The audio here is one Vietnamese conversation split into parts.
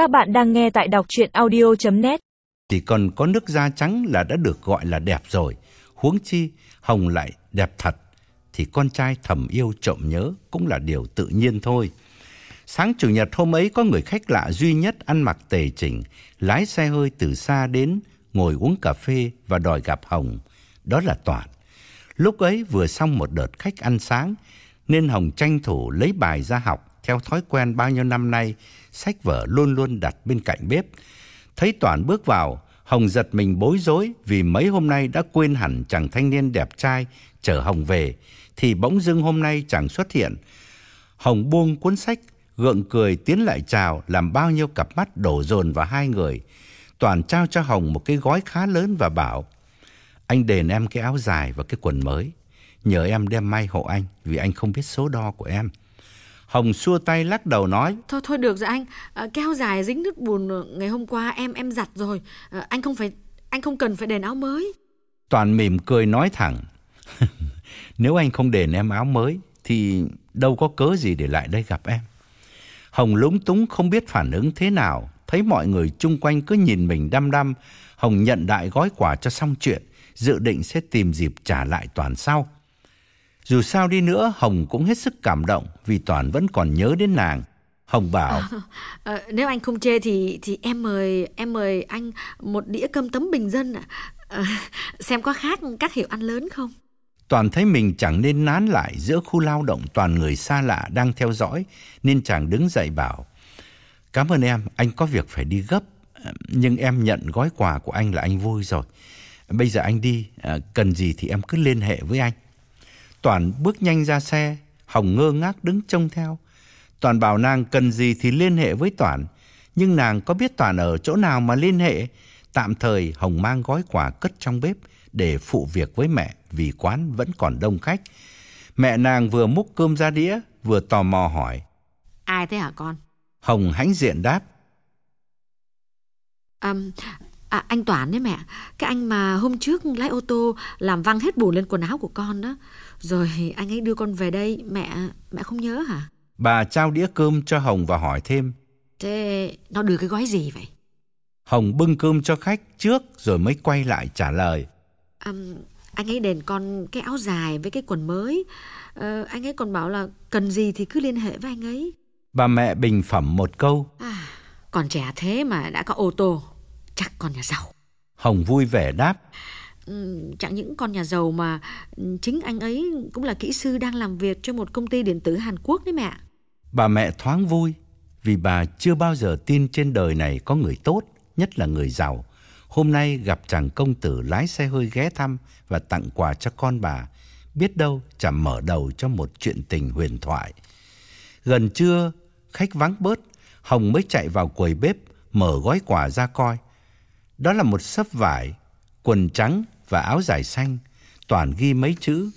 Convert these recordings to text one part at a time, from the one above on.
Các bạn đang nghe tại đọc chuyện audio.net Chỉ còn có nước da trắng là đã được gọi là đẹp rồi. Huống chi, Hồng lại đẹp thật. Thì con trai thầm yêu trộm nhớ cũng là điều tự nhiên thôi. Sáng Chủ nhật hôm ấy có người khách lạ duy nhất ăn mặc tề chỉnh, lái xe hơi từ xa đến, ngồi uống cà phê và đòi gặp Hồng. Đó là Toàn. Lúc ấy vừa xong một đợt khách ăn sáng, nên Hồng tranh thủ lấy bài ra học theo thói quen bao nhiêu năm nay, sách vở luôn luôn đặt bên cạnh bếp. Thấy Toàn bước vào, Hồng giật mình bối rối vì mấy hôm nay đã quên hẳn chàng thanh niên đẹp trai chở Hồng về, thì bỗng dưng hôm nay chàng xuất hiện. Hồng buông cuốn sách, gượng cười tiến lại chào, làm bao nhiêu cặp mắt đổ dồn vào hai người. Toàn trao cho Hồng một cái gói khá lớn và bảo, anh đền em cái áo dài và cái quần mới. Nhờ em đem may hộ anh vì anh không biết số đo của em. Hồng xua tay lắc đầu nói, Thôi thôi được rồi anh, à, áo dài dính nước bùn ngày hôm qua em em giặt rồi, à, anh không phải anh không cần phải đền áo mới. Toàn mỉm cười nói thẳng, nếu anh không đền em áo mới thì đâu có cớ gì để lại đây gặp em. Hồng lúng túng không biết phản ứng thế nào, thấy mọi người chung quanh cứ nhìn mình đăm đăm, Hồng nhận đại gói quà cho xong chuyện, dự định sẽ tìm dịp trả lại Toàn sau. Dù sao đi nữa, Hồng cũng hết sức cảm động vì Toàn vẫn còn nhớ đến nàng. Hồng bảo, À, nếu anh không chê thì thì em mời em mời anh một đĩa cơm tấm bình dân ạ. À, xem có khác các hiệu ăn lớn không? Toàn thấy mình chẳng nên nán lại giữa khu lao động toàn người xa lạ đang theo dõi, nên chàng đứng dậy bảo, Cảm ơn em, anh có việc phải đi gấp, nhưng em nhận gói quà của anh là anh vui rồi. Bây giờ anh đi, à, cần gì thì em cứ liên hệ với anh. Toàn bước nhanh ra xe, Hồng ngơ ngác đứng trông theo. Toàn bảo nàng cần gì thì liên hệ với Toàn, nhưng nàng có biết Toàn ở chỗ nào mà liên hệ. Tạm thời Hồng mang gói quà cất trong bếp để phụ việc với mẹ vì quán vẫn còn đông khách. Mẹ nàng vừa múc cơm ra đĩa, vừa tò mò hỏi. Ai thế hả con? Hồng hãnh diện đáp. À, à, anh Toán đấy mẹ, cái anh mà hôm trước lái ô tô làm văng hết bùn lên quần áo của con đó. Rồi anh ấy đưa con về đây, mẹ mẹ không nhớ hả? Bà trao đĩa cơm cho Hồng và hỏi thêm. Thế nó đưa cái gói gì vậy? Hồng bưng cơm cho khách trước rồi mới quay lại trả lời. À, anh ấy đền con cái áo dài với cái quần mới. Ờ, anh ấy còn bảo là cần gì thì cứ liên hệ với anh ấy. Bà mẹ bình phẩm một câu. À, còn trẻ thế mà đã có ô tô, chắc con nhà giàu. Hồng vui vẻ đáp. Ừ, chẳng những con nhà giàu mà ừ, chính anh ấy cũng là kỹ sư đang làm việc cho một công ty điện tử Hàn Quốc đấy mẹ. Bà mẹ thoáng vui vì bà chưa bao giờ tin trên đời này có người tốt, nhất là người giàu. Hôm nay gặp chàng công tử lái xe hơi ghé thăm và tặng quà cho con bà. Biết đâu chẳng mở đầu cho một chuyện tình huyền thoại. Gần trưa, khách vắng bớt, Hồng mới chạy vào quầy bếp, mở gói quà ra coi. Đó là một sấp vải, quần trắng và áo dài xanh, toàn ghi mấy chữ.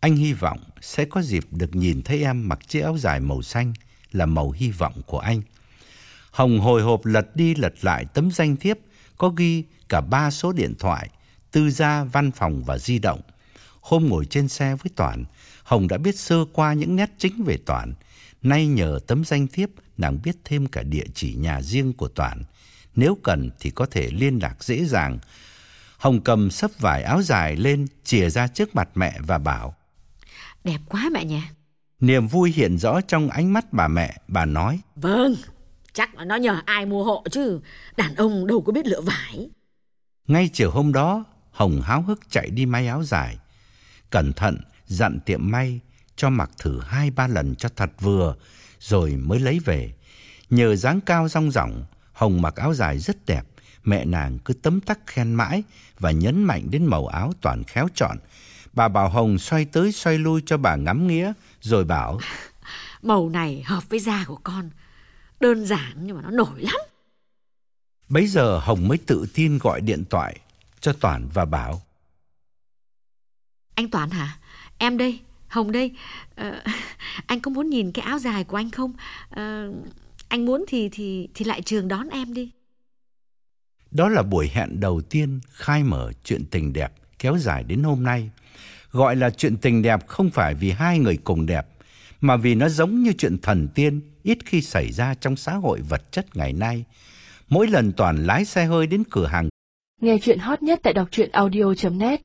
Anh hy vọng sẽ có dịp được nhìn thấy em mặc chiếc áo dài màu xanh là màu hy vọng của anh. Hồng hồi hộp lật đi lật lại tấm danh thiếp có ghi cả ba số điện thoại, tư gia, văn phòng và di động. Hôm ngồi trên xe với Toàn, Hồng đã biết sơ qua những nét chính về Toàn. Nay nhờ tấm danh thiếp, nàng biết thêm cả địa chỉ nhà riêng của Toàn. Nếu cần thì có thể liên lạc dễ dàng. Hồng cầm sấp vải áo dài lên, chìa ra trước mặt mẹ và bảo. Đẹp quá mẹ nhỉ? Niềm vui hiện rõ trong ánh mắt bà mẹ, bà nói. Vâng, chắc là nó nhờ ai mua hộ chứ. Đàn ông đâu có biết lựa vải. Ngay chiều hôm đó, Hồng háo hức chạy đi may áo dài. Cẩn thận, dặn tiệm may cho mặc thử hai ba lần cho thật vừa, rồi mới lấy về. Nhờ dáng cao rong ròng, Hồng mặc áo dài rất đẹp. Mẹ nàng cứ tấm tắc khen mãi và nhấn mạnh đến màu áo toàn khéo chọn. Bà bảo Hồng xoay tới xoay lui cho bà ngắm nghía, rồi bảo Màu này hợp với da của con. Đơn giản nhưng mà nó nổi lắm. Bấy giờ Hồng mới tự tin gọi điện thoại cho Toàn và bảo Anh Toán hả? Em đây, Hồng đây. Ờ, anh có muốn nhìn cái áo dài của anh không? Ờ, anh muốn thì thì thì lại trường đón em đi. Đó là buổi hẹn đầu tiên khai mở chuyện tình đẹp kéo dài đến hôm nay. Gọi là chuyện tình đẹp không phải vì hai người cùng đẹp, mà vì nó giống như chuyện thần tiên ít khi xảy ra trong xã hội vật chất ngày nay. Mỗi lần Toàn lái xe hơi đến cửa hàng Nghe chuyện hot nhất tại đọc truyện audio.net